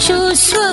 就算